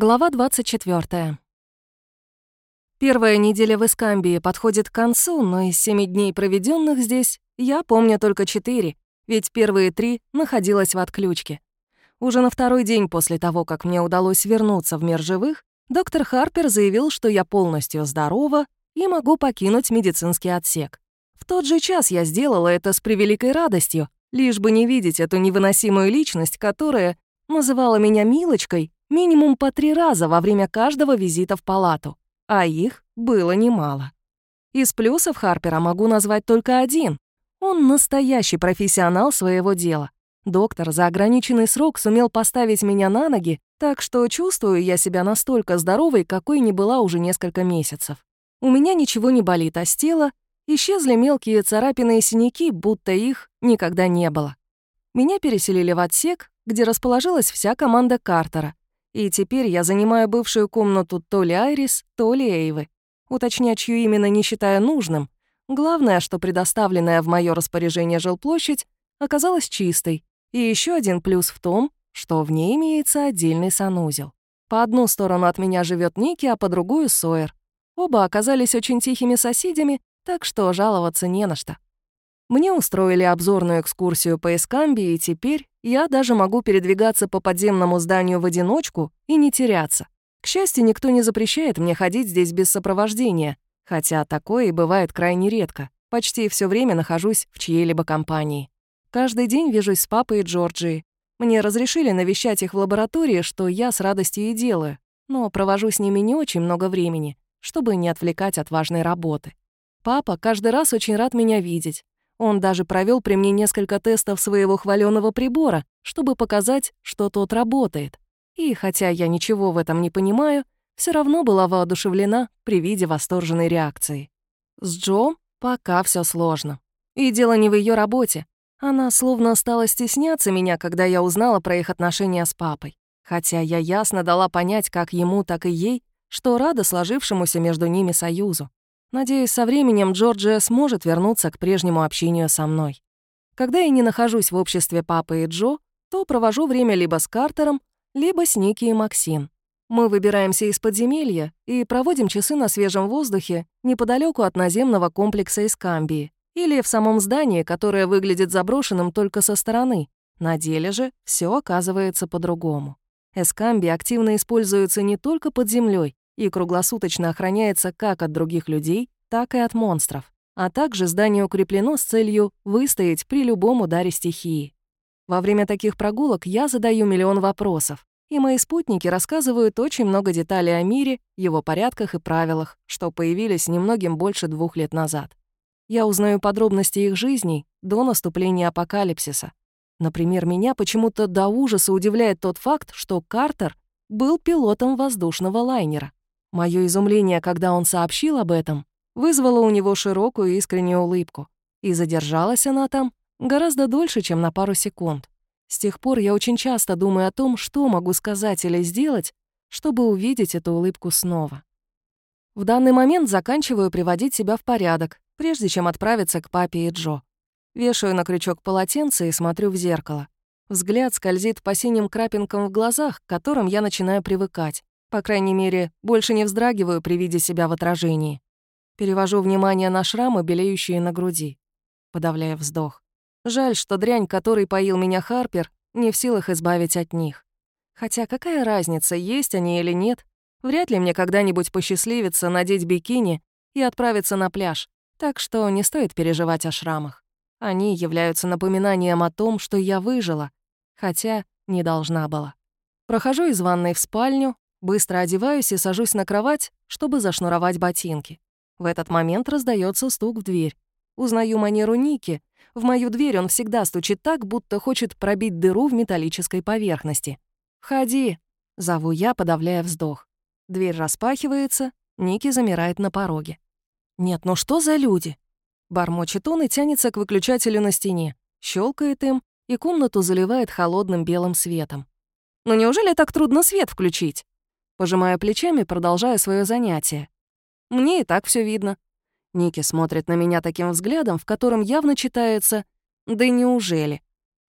Глава 24. Первая неделя в Искамбии подходит к концу, но из семи дней, проведенных здесь, я помню только четыре, ведь первые три находилась в отключке. Уже на второй день после того, как мне удалось вернуться в мир живых, доктор Харпер заявил, что я полностью здорова и могу покинуть медицинский отсек. В тот же час я сделала это с превеликой радостью, лишь бы не видеть эту невыносимую личность, которая называла меня Милочкой минимум по три раза во время каждого визита в палату, а их было немало. Из плюсов Харпера могу назвать только один. Он настоящий профессионал своего дела. Доктор за ограниченный срок сумел поставить меня на ноги, так что чувствую я себя настолько здоровой, какой не была уже несколько месяцев. У меня ничего не болит, а с тела исчезли мелкие царапины и синяки, будто их никогда не было. Меня переселили в отсек, где расположилась вся команда Картера, и теперь я занимаю бывшую комнату то ли Айрис, то ли Эйвы. Уточнять, чью именно не считая нужным. Главное, что предоставленная в мое распоряжение жилплощадь оказалась чистой. И еще один плюс в том, что в ней имеется отдельный санузел. По одну сторону от меня живет Ники, а по другую — Сойер. Оба оказались очень тихими соседями, так что жаловаться не на что. Мне устроили обзорную экскурсию по Эскамбии, и теперь я даже могу передвигаться по подземному зданию в одиночку и не теряться. К счастью, никто не запрещает мне ходить здесь без сопровождения, хотя такое и бывает крайне редко. Почти все время нахожусь в чьей-либо компании. Каждый день вижусь с папой и Джорджией. Мне разрешили навещать их в лаборатории, что я с радостью и делаю, но провожу с ними не очень много времени, чтобы не отвлекать от важной работы. Папа каждый раз очень рад меня видеть, он даже провел при мне несколько тестов своего хваленого прибора, чтобы показать, что тот работает. И хотя я ничего в этом не понимаю, все равно была воодушевлена при виде восторженной реакции. С Джо пока все сложно. И дело не в ее работе. Она словно стала стесняться меня, когда я узнала про их отношения с папой. Хотя я ясно дала понять как ему, так и ей, что рада сложившемуся между ними союзу. Надеюсь, со временем Джорджия сможет вернуться к прежнему общению со мной. Когда я не нахожусь в обществе папы и Джо, то провожу время либо с Картером, либо с Ники и Максим. Мы выбираемся из подземелья и проводим часы на свежем воздухе неподалеку от наземного комплекса Искамбии или в самом здании, которое выглядит заброшенным только со стороны. На деле же все оказывается по-другому. Эскамби активно используется не только под землей, и круглосуточно охраняется как от других людей, так и от монстров. А также здание укреплено с целью выстоять при любом ударе стихии. Во время таких прогулок я задаю миллион вопросов, и мои спутники рассказывают очень много деталей о мире, его порядках и правилах, что появились немногим больше двух лет назад. Я узнаю подробности их жизней до наступления апокалипсиса. Например, меня почему-то до ужаса удивляет тот факт, что Картер был пилотом воздушного лайнера. Моё изумление, когда он сообщил об этом, вызвало у него широкую искреннюю улыбку. И задержалась она там гораздо дольше, чем на пару секунд. С тех пор я очень часто думаю о том, что могу сказать или сделать, чтобы увидеть эту улыбку снова. В данный момент заканчиваю приводить себя в порядок, прежде чем отправиться к папе и Джо. Вешаю на крючок полотенце и смотрю в зеркало. Взгляд скользит по синим крапинкам в глазах, к которым я начинаю привыкать. По крайней мере, больше не вздрагиваю при виде себя в отражении. Перевожу внимание на шрамы, белеющие на груди. Подавляя вздох. Жаль, что дрянь, которой поил меня Харпер, не в силах избавить от них. Хотя какая разница, есть они или нет? Вряд ли мне когда-нибудь посчастливится надеть бикини и отправиться на пляж, так что не стоит переживать о шрамах. Они являются напоминанием о том, что я выжила, хотя не должна была. Прохожу из ванной в спальню, Быстро одеваюсь и сажусь на кровать, чтобы зашнуровать ботинки. В этот момент раздается стук в дверь. Узнаю манеру Ники. В мою дверь он всегда стучит так, будто хочет пробить дыру в металлической поверхности. «Входи!» — зову я, подавляя вздох. Дверь распахивается, Ники замирает на пороге. «Нет, ну что за люди?» Бормочет он и тянется к выключателю на стене, щелкает им, и комнату заливает холодным белым светом. «Ну неужели так трудно свет включить?» Пожимая плечами, продолжая свое занятие. Мне и так все видно. Ники смотрит на меня таким взглядом, в котором явно читается «Да неужели?»,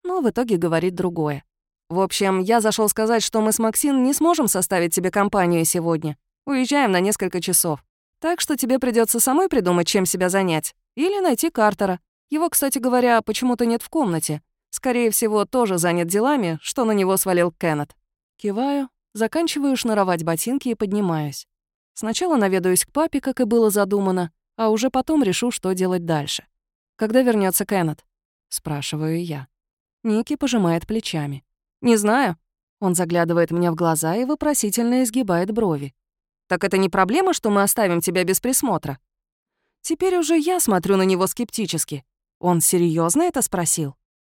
но в итоге говорит другое. В общем, я зашел сказать, что мы с Максин не сможем составить тебе компанию сегодня. Уезжаем на несколько часов. Так что тебе придется самой придумать, чем себя занять. Или найти Картера. Его, кстати говоря, почему-то нет в комнате. Скорее всего, тоже занят делами, что на него свалил Кеннет. Киваю, заканчиваю шнуровать ботинки и поднимаюсь. Сначала наведаюсь к папе, как и было задумано, а уже потом решу, что делать дальше. «Когда вернется Кеннет?» — спрашиваю я. Ники пожимает плечами. «Не знаю». Он заглядывает мне в глаза и вопросительно изгибает брови. «Так это не проблема, что мы оставим тебя без присмотра?» Теперь уже я смотрю на него скептически. Он серьезно это спросил?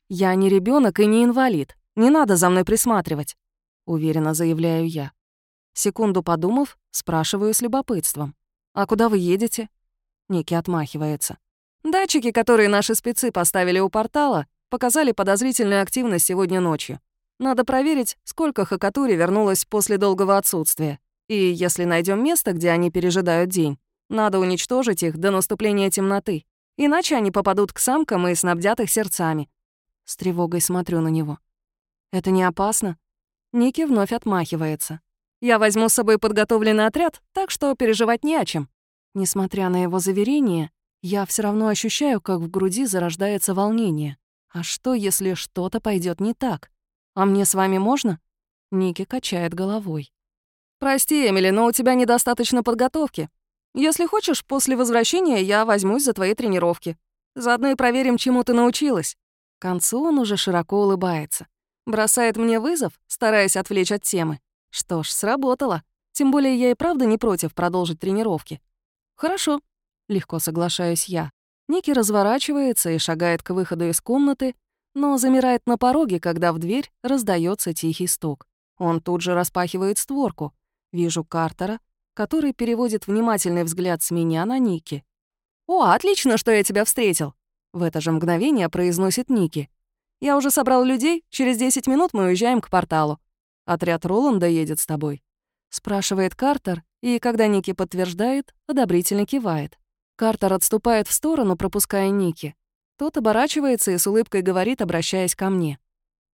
«Я не ребенок и не инвалид. Не надо за мной присматривать», — уверенно заявляю я. Секунду подумав, спрашиваю с любопытством. «А куда вы едете?» Ники отмахивается. «Датчики, которые наши спецы поставили у портала, показали подозрительную активность сегодня ночью. Надо проверить, сколько Хакатури вернулось после долгого отсутствия. И если найдем место, где они пережидают день, надо уничтожить их до наступления темноты. Иначе они попадут к самкам и снабдят их сердцами. С тревогой смотрю на него. «Это не опасно?» Ники вновь отмахивается. «Я возьму с собой подготовленный отряд, так что переживать не о чем». Несмотря на его заверение, я все равно ощущаю, как в груди зарождается волнение. А что, если что-то пойдет не так? А мне с вами можно? Ники качает головой. «Прости, Эмили, но у тебя недостаточно подготовки. Если хочешь, после возвращения я возьмусь за твои тренировки. Заодно и проверим, чему ты научилась». К концу он уже широко улыбается. Бросает мне вызов, стараясь отвлечь от темы. Что ж, сработало. Тем более я и правда не против продолжить тренировки. «Хорошо», — легко соглашаюсь я. Ники разворачивается и шагает к выходу из комнаты, но замирает на пороге, когда в дверь раздается тихий стук. Он тут же распахивает створку. Вижу Картера, который переводит внимательный взгляд с меня на Ники. «О, отлично, что я тебя встретил!» В это же мгновение произносит Ники. «Я уже собрал людей, через 10 минут мы уезжаем к порталу. Отряд Роланда едет с тобой?» Спрашивает Картер, и когда Ники подтверждает, одобрительно кивает. Картер отступает в сторону, пропуская Ники. Тот оборачивается и с улыбкой говорит, обращаясь ко мне.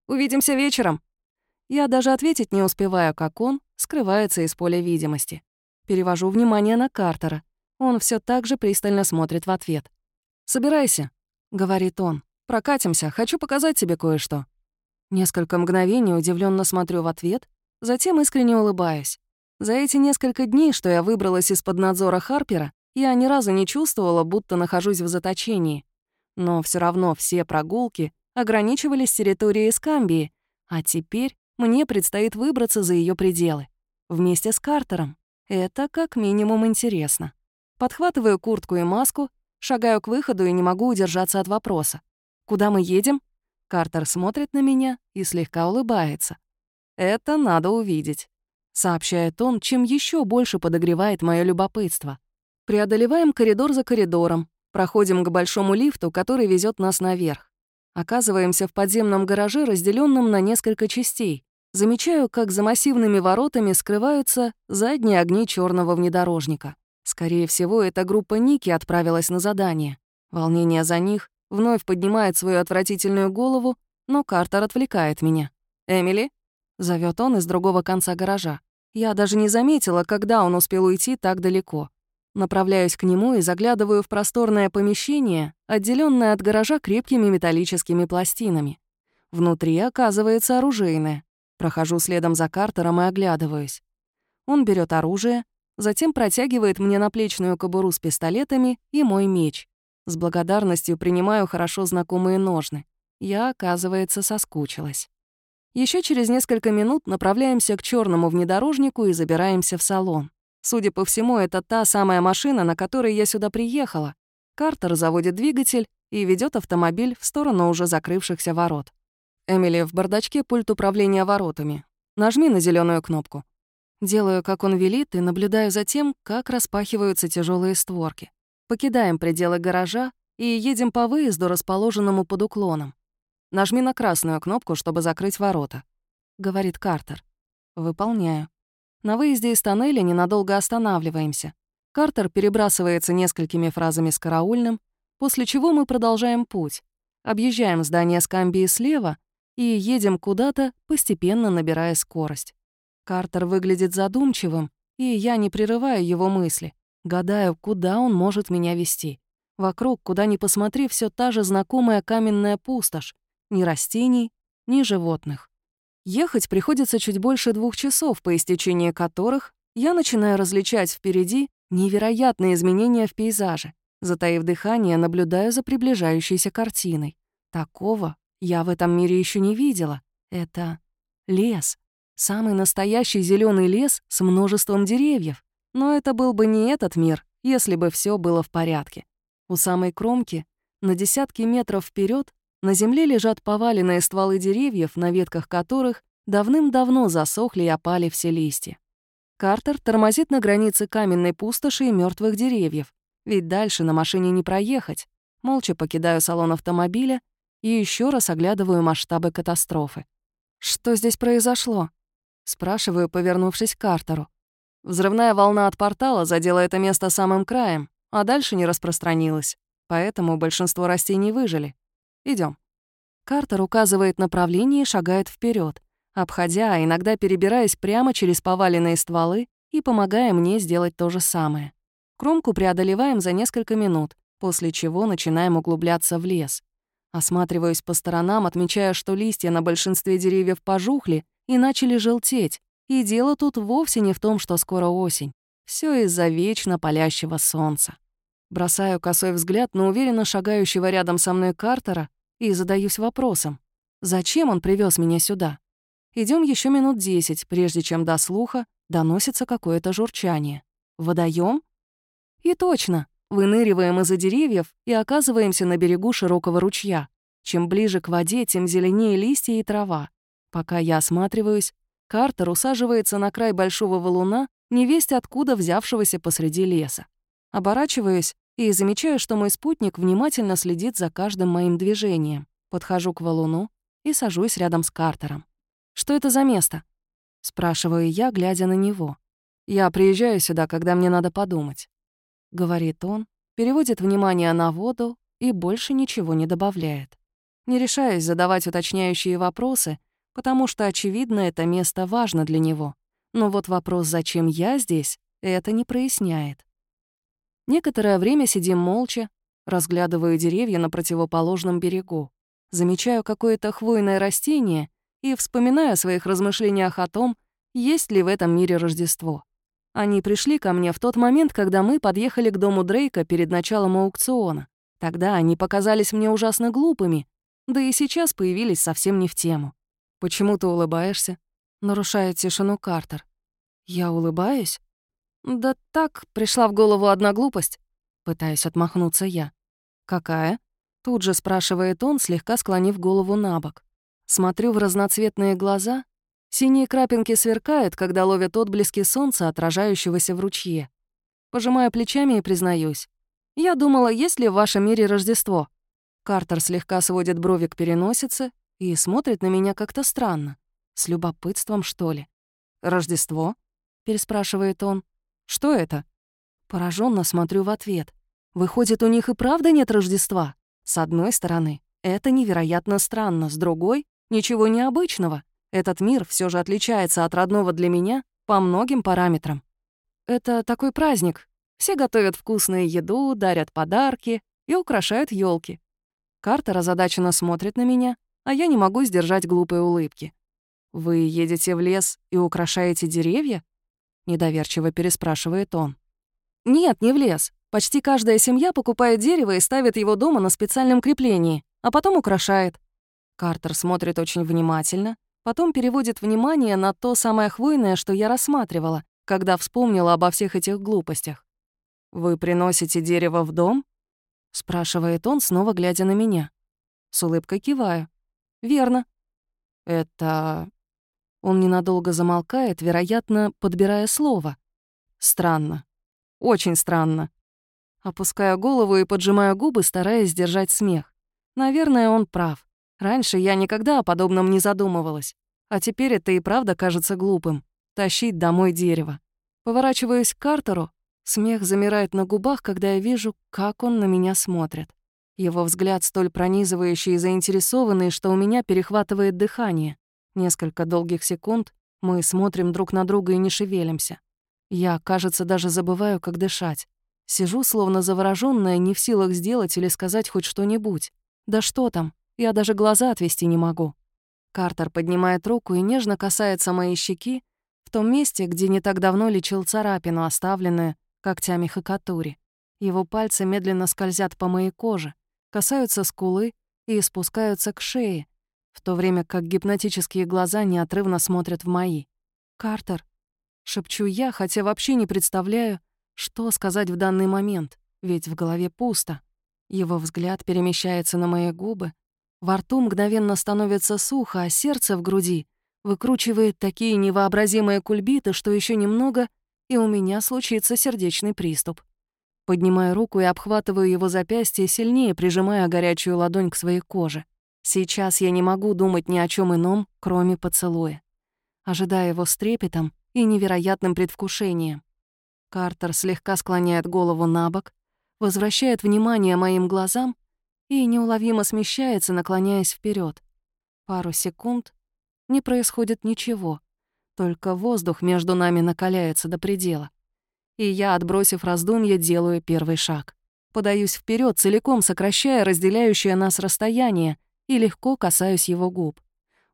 «Увидимся вечером». Я даже ответить не успеваю, как он скрывается из поля видимости. Перевожу внимание на Картера. Он все так же пристально смотрит в ответ. «Собирайся», — говорит он. «Прокатимся, хочу показать тебе кое-что». Несколько мгновений удивленно смотрю в ответ, затем искренне улыбаюсь. За эти несколько дней, что я выбралась из-под надзора Харпера, я ни разу не чувствовала, будто нахожусь в заточении. Но все равно все прогулки ограничивались территорией Скамбии, а теперь мне предстоит выбраться за ее пределы. Вместе с Картером. Это как минимум интересно. Подхватываю куртку и маску, шагаю к выходу и не могу удержаться от вопроса. «Куда мы едем?» Картер смотрит на меня и слегка улыбается. «Это надо увидеть» сообщает он, чем еще больше подогревает мое любопытство. Преодолеваем коридор за коридором, проходим к большому лифту, который везет нас наверх. Оказываемся в подземном гараже, разделенном на несколько частей. Замечаю, как за массивными воротами скрываются задние огни черного внедорожника. Скорее всего, эта группа Ники отправилась на задание. Волнение за них вновь поднимает свою отвратительную голову, но Картер отвлекает меня. «Эмили?» — зовет он из другого конца гаража. Я даже не заметила, когда он успел уйти так далеко. Направляюсь к нему и заглядываю в просторное помещение, отделенное от гаража крепкими металлическими пластинами. Внутри оказывается оружейное. Прохожу следом за Картером и оглядываюсь. Он берет оружие, затем протягивает мне наплечную кобуру с пистолетами и мой меч. С благодарностью принимаю хорошо знакомые ножны. Я, оказывается, соскучилась. Еще через несколько минут направляемся к черному внедорожнику и забираемся в салон. Судя по всему, это та самая машина, на которой я сюда приехала. Картер заводит двигатель и ведет автомобиль в сторону уже закрывшихся ворот. Эмили, в бардачке пульт управления воротами. Нажми на зеленую кнопку. Делаю, как он велит, и наблюдаю за тем, как распахиваются тяжелые створки. Покидаем пределы гаража и едем по выезду, расположенному под уклоном. Нажми на красную кнопку, чтобы закрыть ворота», — говорит Картер. Выполняю. На выезде из тоннеля ненадолго останавливаемся. Картер перебрасывается несколькими фразами с караульным, после чего мы продолжаем путь. Объезжаем здание Скамбии слева и едем куда-то, постепенно набирая скорость. Картер выглядит задумчивым, и я не прерываю его мысли. Гадаю, куда он может меня вести. Вокруг, куда ни посмотри, все та же знакомая каменная пустошь. Ни растений, ни животных. Ехать приходится чуть больше двух часов, по истечении которых я начинаю различать впереди невероятные изменения в пейзаже. Затаив дыхание, наблюдаю за приближающейся картиной. Такого я в этом мире еще не видела. Это лес. Самый настоящий зеленый лес с множеством деревьев. Но это был бы не этот мир, если бы все было в порядке. У самой кромки, на десятки метров вперед, на земле лежат поваленные стволы деревьев, на ветках которых давным-давно засохли и опали все листья. Картер тормозит на границе каменной пустоши и мертвых деревьев, ведь дальше на машине не проехать. Молча покидаю салон автомобиля и еще раз оглядываю масштабы катастрофы. «Что здесь произошло?» — спрашиваю, повернувшись к Картеру. Взрывная волна от портала задела это место самым краем, а дальше не распространилась, поэтому большинство растений выжили. Идем. Картер указывает направление и шагает вперед, обходя, а иногда перебираясь прямо через поваленные стволы и помогая мне сделать то же самое. Кромку преодолеваем за несколько минут, после чего начинаем углубляться в лес. Осматриваюсь по сторонам, отмечая, что листья на большинстве деревьев пожухли и начали желтеть, и дело тут вовсе не в том, что скоро осень. Все из-за вечно палящего солнца. Бросаю косой взгляд на уверенно шагающего рядом со мной Картера и задаюсь вопросом, зачем он привез меня сюда? Идем еще минут десять, прежде чем до слуха доносится какое-то журчание. Водоем? И точно, выныриваем из-за деревьев и оказываемся на берегу широкого ручья. Чем ближе к воде, тем зеленее листья и трава. Пока я осматриваюсь, Картер усаживается на край большого валуна, невесть откуда взявшегося посреди леса. Оборачиваюсь и замечаю, что мой спутник внимательно следит за каждым моим движением. Подхожу к валуну и сажусь рядом с Картером. «Что это за место?» — спрашиваю я, глядя на него. «Я приезжаю сюда, когда мне надо подумать», — говорит он, переводит внимание на воду и больше ничего не добавляет. Не решаюсь задавать уточняющие вопросы, потому что, очевидно, это место важно для него. Но вот вопрос, зачем я здесь, это не проясняет. Некоторое время сидим молча, разглядываю деревья на противоположном берегу, замечаю какое-то хвойное растение и вспоминаю о своих размышлениях о том, есть ли в этом мире Рождество. Они пришли ко мне в тот момент, когда мы подъехали к дому Дрейка перед началом аукциона. Тогда они показались мне ужасно глупыми, да и сейчас появились совсем не в тему. «Почему ты улыбаешься?» — нарушает тишину Картер. «Я улыбаюсь?» «Да так, пришла в голову одна глупость». Пытаюсь отмахнуться я. «Какая?» — тут же спрашивает он, слегка склонив голову на бок. Смотрю в разноцветные глаза. Синие крапинки сверкают, когда ловят отблески солнца, отражающегося в ручье. Пожимаю плечами и признаюсь. «Я думала, есть ли в вашем мире Рождество?» Картер слегка сводит брови к переносице, и смотрит на меня как-то странно. С любопытством, что ли. «Рождество?» — переспрашивает он. «Что это?» Пораженно смотрю в ответ. Выходит, у них и правда нет Рождества? С одной стороны, это невероятно странно, с другой — ничего необычного. Этот мир все же отличается от родного для меня по многим параметрам. Это такой праздник. Все готовят вкусную еду, дарят подарки и украшают елки. Картер озадаченно смотрит на меня, а я не могу сдержать глупой улыбки. «Вы едете в лес и украшаете деревья?» — недоверчиво переспрашивает он. «Нет, не в лес. Почти каждая семья покупает дерево и ставит его дома на специальном креплении, а потом украшает». Картер смотрит очень внимательно, потом переводит внимание на то самое хвойное, что я рассматривала, когда вспомнила обо всех этих глупостях. «Вы приносите дерево в дом?» — спрашивает он, снова глядя на меня. С улыбкой киваю. «Верно». «Это...» Он ненадолго замолкает, вероятно, подбирая слово. «Странно. Очень странно». Опускаю голову и поджимаю губы, стараясь сдержать смех. Наверное, он прав. Раньше я никогда о подобном не задумывалась. А теперь это и правда кажется глупым. Тащить домой дерево. Поворачиваюсь к Картеру. Смех замирает на губах, когда я вижу, как он на меня смотрит. Его взгляд столь пронизывающий и заинтересованный, что у меня перехватывает дыхание. Несколько долгих секунд мы смотрим друг на друга и не шевелимся. Я, кажется, даже забываю, как дышать. Сижу, словно заворожённая, не в силах сделать или сказать хоть что-нибудь. Да что там, я даже глаза отвести не могу. Картер поднимает руку и нежно касается моей щеки в том месте, где не так давно лечил царапину, оставленную когтями Хакатури. Его пальцы медленно скользят по моей коже, касаются скулы и спускаются к шее, в то время как гипнотические глаза неотрывно смотрят в мои. «Картер», — шепчу я, хотя вообще не представляю, что сказать в данный момент, ведь в голове пусто. Его взгляд перемещается на мои губы, во рту мгновенно становится сухо, а сердце в груди выкручивает такие невообразимые кульбиты, что еще немного, и у меня случится сердечный приступ. Поднимаю руку и обхватываю его запястье, сильнее прижимая горячую ладонь к своей коже. Сейчас я не могу думать ни о чем ином, кроме поцелуя. Ожидая его с трепетом и невероятным предвкушением. Картер слегка склоняет голову на бок, возвращает внимание моим глазам и неуловимо смещается, наклоняясь вперед. Пару секунд не происходит ничего, только воздух между нами накаляется до предела и я, отбросив раздумья, делаю первый шаг. Подаюсь вперед, целиком сокращая разделяющее нас расстояние, и легко касаюсь его губ.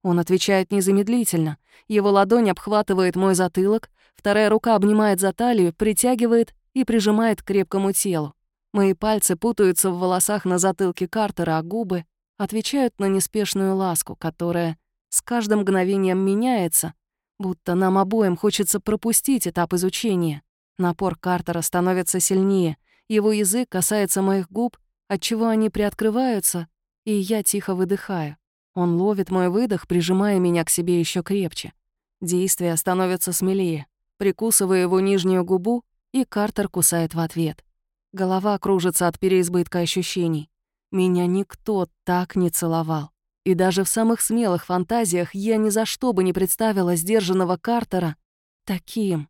Он отвечает незамедлительно. Его ладонь обхватывает мой затылок, вторая рука обнимает за талию, притягивает и прижимает к крепкому телу. Мои пальцы путаются в волосах на затылке Картера, а губы отвечают на неспешную ласку, которая с каждым мгновением меняется, будто нам обоим хочется пропустить этап изучения. Напор Картера становится сильнее, его язык касается моих губ, отчего они приоткрываются, и я тихо выдыхаю. Он ловит мой выдох, прижимая меня к себе еще крепче. Действие становится смелее. Прикусывая его нижнюю губу, и Картер кусает в ответ. Голова кружится от переизбытка ощущений. Меня никто так не целовал. И даже в самых смелых фантазиях я ни за что бы не представила сдержанного Картера таким.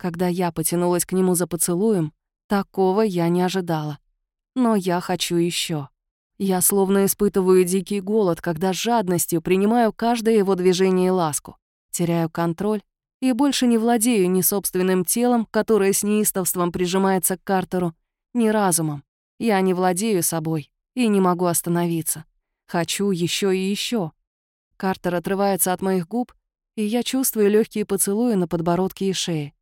Когда я потянулась к нему за поцелуем, такого я не ожидала. Но я хочу еще. Я словно испытываю дикий голод, когда с жадностью принимаю каждое его движение и ласку, теряю контроль и больше не владею ни собственным телом, которое с неистовством прижимается к Картеру, ни разумом. Я не владею собой и не могу остановиться. Хочу еще и еще. Картер отрывается от моих губ, и я чувствую легкие поцелуи на подбородке и шее.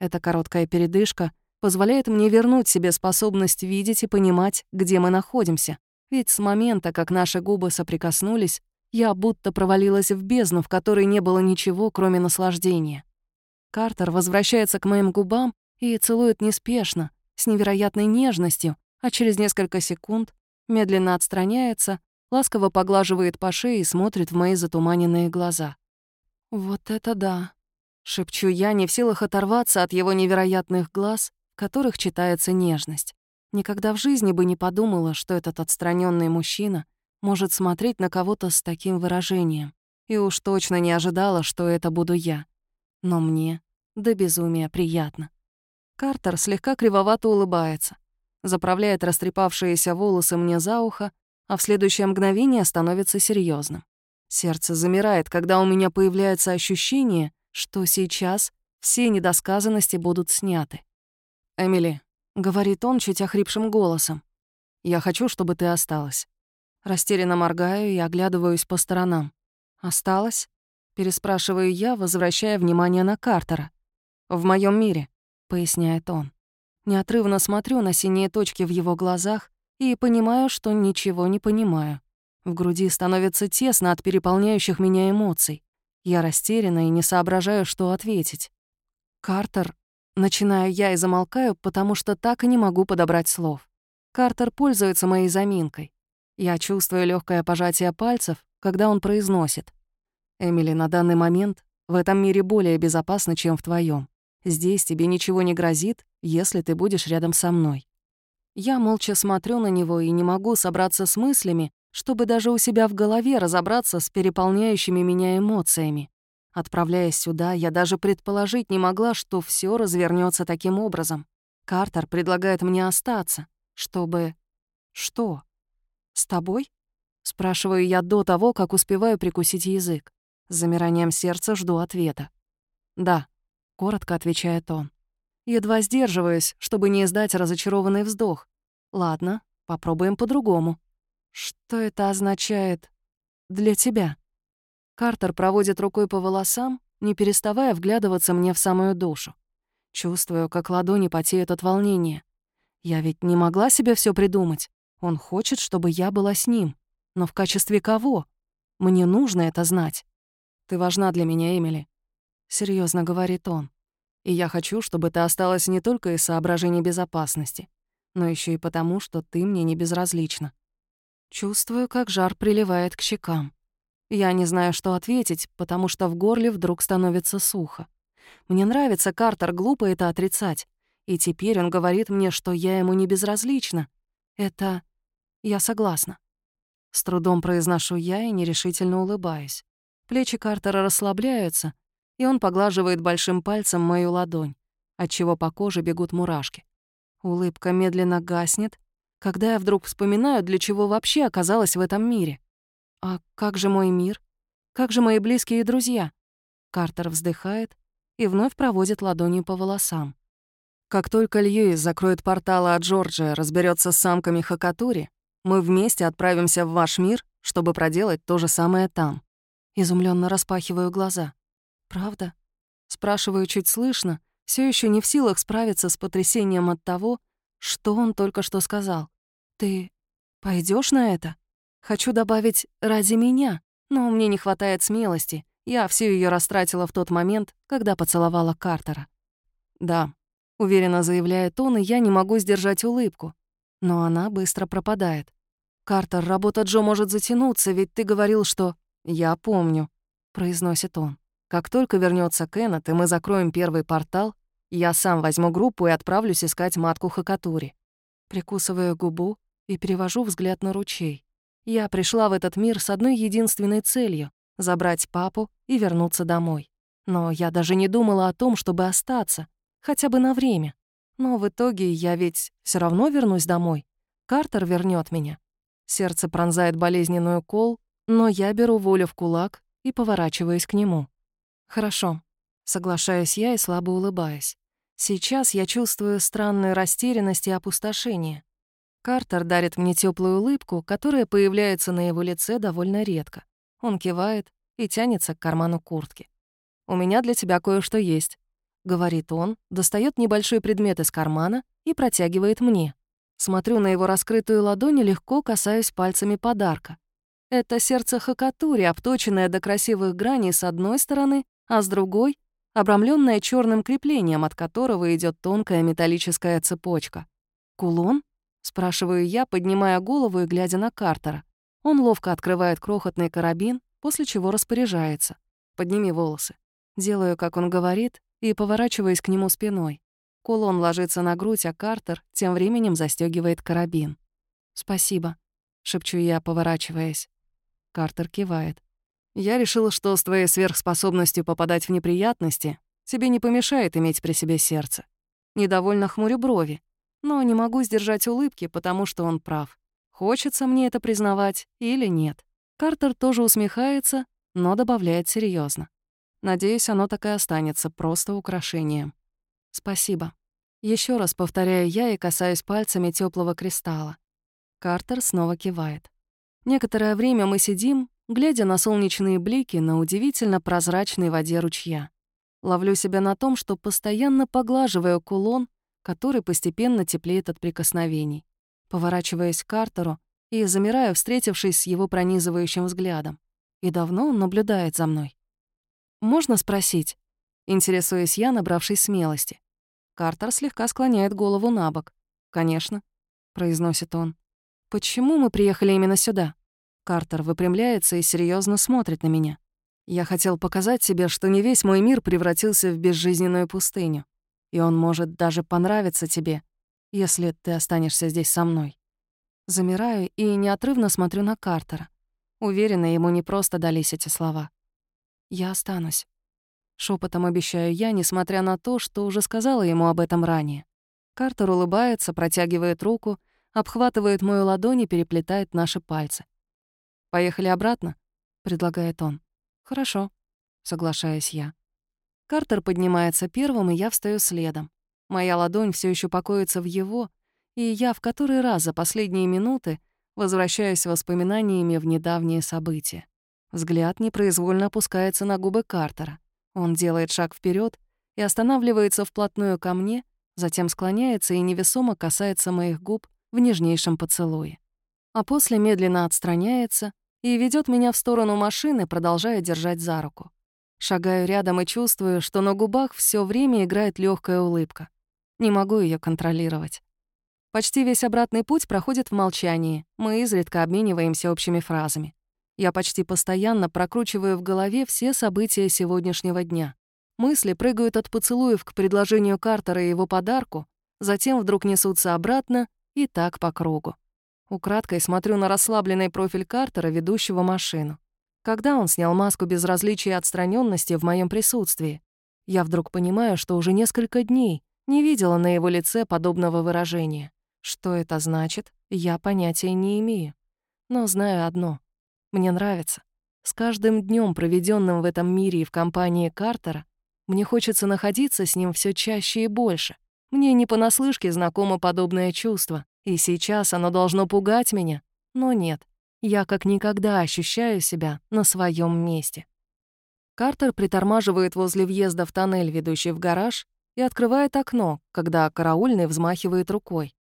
Эта короткая передышка позволяет мне вернуть себе способность видеть и понимать, где мы находимся. Ведь с момента, как наши губы соприкоснулись, я будто провалилась в бездну, в которой не было ничего, кроме наслаждения. Картер возвращается к моим губам и целует неспешно, с невероятной нежностью, а через несколько секунд медленно отстраняется, ласково поглаживает по шее и смотрит в мои затуманенные глаза. «Вот это да!» Шепчу я, не в силах оторваться от его невероятных глаз, в которых читается нежность. Никогда в жизни бы не подумала, что этот отстраненный мужчина может смотреть на кого-то с таким выражением. И уж точно не ожидала, что это буду я. Но мне до безумия приятно. Картер слегка кривовато улыбается, заправляет растрепавшиеся волосы мне за ухо, а в следующее мгновение становится серьезным. Сердце замирает, когда у меня появляется ощущение, что сейчас все недосказанности будут сняты. «Эмили», — говорит он чуть охрипшим голосом, — «я хочу, чтобы ты осталась». Растерянно моргаю и оглядываюсь по сторонам. «Осталась?» — переспрашиваю я, возвращая внимание на Картера. «В моем мире», — поясняет он. Неотрывно смотрю на синие точки в его глазах и понимаю, что ничего не понимаю. В груди становится тесно от переполняющих меня эмоций. Я растеряна и не соображаю, что ответить. «Картер...» Начинаю я и замолкаю, потому что так и не могу подобрать слов. Картер пользуется моей заминкой. Я чувствую легкое пожатие пальцев, когда он произносит. «Эмили, на данный момент в этом мире более безопасно, чем в твоем. Здесь тебе ничего не грозит, если ты будешь рядом со мной». Я молча смотрю на него и не могу собраться с мыслями, чтобы даже у себя в голове разобраться с переполняющими меня эмоциями. Отправляясь сюда, я даже предположить не могла, что все развернется таким образом. Картер предлагает мне остаться, чтобы... Что? «С тобой?» — спрашиваю я до того, как успеваю прикусить язык. С замиранием сердца жду ответа. «Да», — коротко отвечает он. Едва сдерживаюсь, чтобы не издать разочарованный вздох. «Ладно, попробуем по-другому». «Что это означает для тебя?» Картер проводит рукой по волосам, не переставая вглядываться мне в самую душу. Чувствую, как ладони потеют от волнения. Я ведь не могла себе все придумать. Он хочет, чтобы я была с ним. Но в качестве кого? Мне нужно это знать. Ты важна для меня, Эмили. Серьезно говорит он. И я хочу, чтобы ты осталась не только из соображений безопасности, но еще и потому, что ты мне не безразлична. Чувствую, как жар приливает к щекам. Я не знаю, что ответить, потому что в горле вдруг становится сухо. Мне нравится Картер, глупо это отрицать. И теперь он говорит мне, что я ему не безразлична. Это... Я согласна. С трудом произношу я и нерешительно улыбаюсь. Плечи Картера расслабляются, и он поглаживает большим пальцем мою ладонь, отчего по коже бегут мурашки. Улыбка медленно гаснет, когда я вдруг вспоминаю, для чего вообще оказалась в этом мире. А как же мой мир? Как же мои близкие друзья? Картер вздыхает и вновь проводит ладонью по волосам. Как только Льюис закроет порталы от Джорджия, разберется с самками Хакатури, мы вместе отправимся в ваш мир, чтобы проделать то же самое там. Изумленно распахиваю глаза. Правда? Спрашиваю чуть слышно, все еще не в силах справиться с потрясением от того, что он только что сказал. Ты пойдешь на это? Хочу добавить «ради меня», но мне не хватает смелости. Я всю ее растратила в тот момент, когда поцеловала Картера. «Да», — уверенно заявляет он, и я не могу сдержать улыбку. Но она быстро пропадает. «Картер, работа Джо может затянуться, ведь ты говорил, что...» «Я помню», — произносит он. «Как только вернется Кеннет, и мы закроем первый портал, я сам возьму группу и отправлюсь искать матку Хакатури». Прикусываю губу и перевожу взгляд на ручей. Я пришла в этот мир с одной единственной целью забрать папу и вернуться домой. Но я даже не думала о том, чтобы остаться, хотя бы на время. Но в итоге я ведь все равно вернусь домой. Картер вернет меня. Сердце пронзает болезненную кол, но я беру волю в кулак и поворачиваюсь к нему. Хорошо. Соглашаюсь я и слабо улыбаюсь. Сейчас я чувствую странную растерянность и опустошение. Картер дарит мне теплую улыбку, которая появляется на его лице довольно редко. Он кивает и тянется к карману куртки. «У меня для тебя кое-что есть», — говорит он, достает небольшой предмет из кармана и протягивает мне. Смотрю на его раскрытую ладонь и легко касаюсь пальцами подарка. Это сердце Хакатури, обточенное до красивых граней с одной стороны, а с другой — обрамленное черным креплением, от которого идет тонкая металлическая цепочка. «Кулон?» — спрашиваю я, поднимая голову и глядя на Картера. Он ловко открывает крохотный карабин, после чего распоряжается. «Подними волосы». Делаю, как он говорит, и поворачиваюсь к нему спиной. Кулон ложится на грудь, а Картер тем временем застегивает карабин. «Спасибо», — шепчу я, поворачиваясь. Картер кивает. «Я решил, что с твоей сверхспособностью попадать в неприятности тебе не помешает иметь при себе сердце. Недовольно хмурю брови, но не могу сдержать улыбки, потому что он прав. Хочется мне это признавать или нет. Картер тоже усмехается, но добавляет серьезно. Надеюсь, оно так и останется просто украшением. Спасибо. Еще раз повторяю я и касаюсь пальцами теплого кристалла. Картер снова кивает. Некоторое время мы сидим, глядя на солнечные блики на удивительно прозрачной воде ручья. Ловлю себя на том, что постоянно поглаживаю кулон, который постепенно теплеет от прикосновений поворачиваясь к Картеру и замираю, встретившись с его пронизывающим взглядом. И давно он наблюдает за мной. «Можно спросить?» Интересуюсь я, набравшись смелости. Картер слегка склоняет голову на бок. «Конечно», — произносит он. «Почему мы приехали именно сюда?» Картер выпрямляется и серьезно смотрит на меня. «Я хотел показать себе, что не весь мой мир превратился в безжизненную пустыню, и он может даже понравиться тебе, если ты останешься здесь со мной. Замираю и неотрывно смотрю на Картера. Уверена, ему не просто дались эти слова. «Я останусь». Шепотом обещаю я, несмотря на то, что уже сказала ему об этом ранее. Картер улыбается, протягивает руку, обхватывает мою ладонь и переплетает наши пальцы. «Поехали обратно?» — предлагает он. «Хорошо», — соглашаюсь я. Картер поднимается первым, и я встаю следом. Моя ладонь все еще покоится в его, и я в который раз за последние минуты возвращаюсь воспоминаниями в недавние события. Взгляд непроизвольно опускается на губы Картера. Он делает шаг вперед и останавливается вплотную ко мне, затем склоняется и невесомо касается моих губ в нежнейшем поцелуе. А после медленно отстраняется и ведет меня в сторону машины, продолжая держать за руку. Шагаю рядом и чувствую, что на губах все время играет легкая улыбка. Не могу ее контролировать. Почти весь обратный путь проходит в молчании, мы изредка обмениваемся общими фразами. Я почти постоянно прокручиваю в голове все события сегодняшнего дня. Мысли прыгают от поцелуев к предложению Картера и его подарку, затем вдруг несутся обратно и так по кругу. Украдкой смотрю на расслабленный профиль Картера, ведущего машину. Когда он снял маску безразличия и отстраненности в моем присутствии, я вдруг понимаю, что уже несколько дней не видела на его лице подобного выражения. Что это значит, я понятия не имею. Но знаю одно. Мне нравится. С каждым днем, проведенным в этом мире и в компании Картера, мне хочется находиться с ним все чаще и больше. Мне не понаслышке знакомо подобное чувство, и сейчас оно должно пугать меня, но нет. Я как никогда ощущаю себя на своем месте. Картер притормаживает возле въезда в тоннель, ведущий в гараж, и открывает окно, когда караульный взмахивает рукой.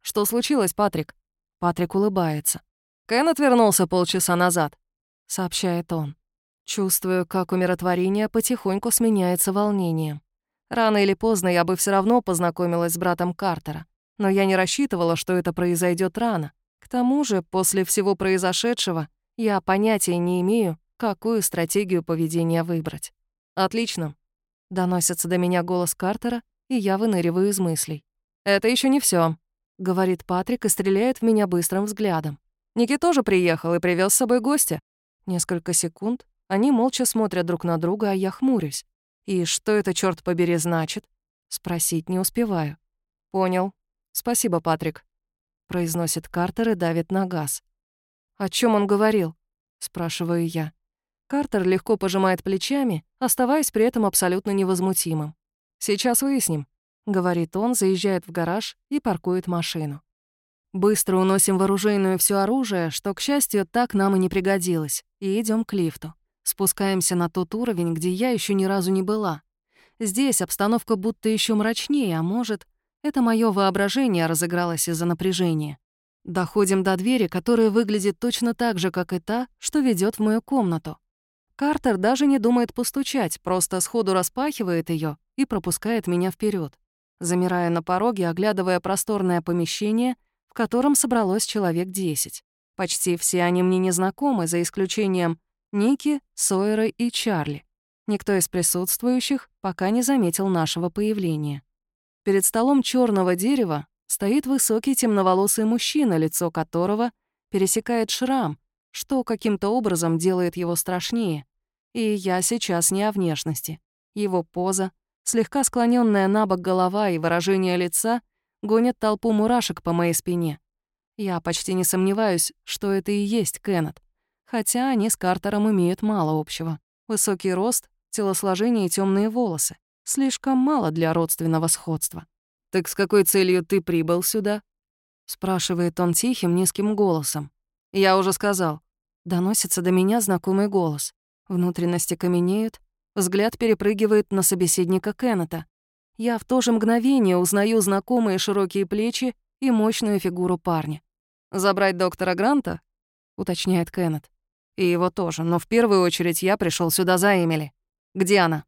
«Что случилось, Патрик?» Патрик улыбается. «Кеннет вернулся полчаса назад», — сообщает он. Чувствую, как умиротворение потихоньку сменяется волнением. Рано или поздно я бы все равно познакомилась с братом Картера, но я не рассчитывала, что это произойдет рано. К тому же, после всего произошедшего, я понятия не имею, какую стратегию поведения выбрать. «Отлично», — доносится до меня голос Картера, и я выныриваю из мыслей. «Это еще не все, говорит Патрик и стреляет в меня быстрым взглядом. Ники тоже приехал и привез с собой гостя. Несколько секунд они молча смотрят друг на друга, а я хмурюсь. И что это, черт побери, значит? Спросить не успеваю. Понял. Спасибо, Патрик. Произносит Картер и давит на газ. О чем он говорил? Спрашиваю я. Картер легко пожимает плечами, оставаясь при этом абсолютно невозмутимым. «Сейчас выясним», — говорит он, заезжает в гараж и паркует машину. Быстро уносим вооруженную все оружие, что, к счастью, так нам и не пригодилось, и идем к лифту. Спускаемся на тот уровень, где я еще ни разу не была. Здесь обстановка будто еще мрачнее, а может, это мое воображение разыгралось из-за напряжения. Доходим до двери, которая выглядит точно так же, как и та, что ведет в мою комнату. Картер даже не думает постучать, просто сходу распахивает ее и пропускает меня вперед. Замирая на пороге, оглядывая просторное помещение, в котором собралось человек десять. Почти все они мне не знакомы, за исключением Ники, Сойера и Чарли. Никто из присутствующих пока не заметил нашего появления. Перед столом черного дерева стоит высокий темноволосый мужчина, лицо которого пересекает шрам, что каким-то образом делает его страшнее. И я сейчас не о внешности. Его поза, слегка склоненная на бок голова и выражение лица гонят толпу мурашек по моей спине. Я почти не сомневаюсь, что это и есть Кеннет хотя они с Картером имеют мало общего. Высокий рост, телосложение и темные волосы. Слишком мало для родственного сходства. «Так с какой целью ты прибыл сюда?» Спрашивает он тихим, низким голосом. «Я уже сказал». Доносится до меня знакомый голос. Внутренности каменеют, взгляд перепрыгивает на собеседника Кеннета. Я в то же мгновение узнаю знакомые широкие плечи и мощную фигуру парня. «Забрать доктора Гранта?» — уточняет Кеннет. И его тоже, но в первую очередь я пришел сюда за Эмили. Где она?»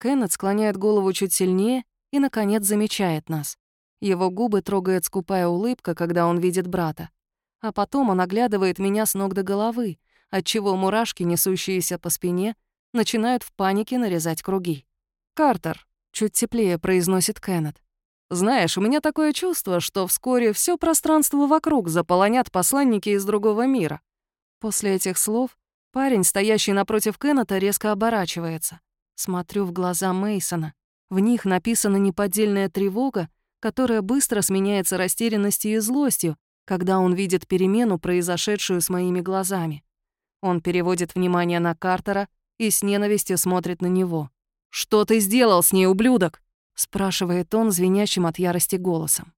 Кеннет склоняет голову чуть сильнее и, наконец, замечает нас. Его губы трогает скупая улыбка, когда он видит брата. А потом он оглядывает меня с ног до головы, отчего мурашки, несущиеся по спине, начинают в панике нарезать круги. «Картер», — чуть теплее произносит Кеннет. «Знаешь, у меня такое чувство, что вскоре все пространство вокруг заполонят посланники из другого мира. После этих слов парень, стоящий напротив Кеннета, резко оборачивается. Смотрю в глаза Мейсона. В них написана неподдельная тревога, которая быстро сменяется растерянностью и злостью, когда он видит перемену, произошедшую с моими глазами. Он переводит внимание на Картера и с ненавистью смотрит на него. «Что ты сделал с ней, ублюдок?» — спрашивает он звенящим от ярости голосом.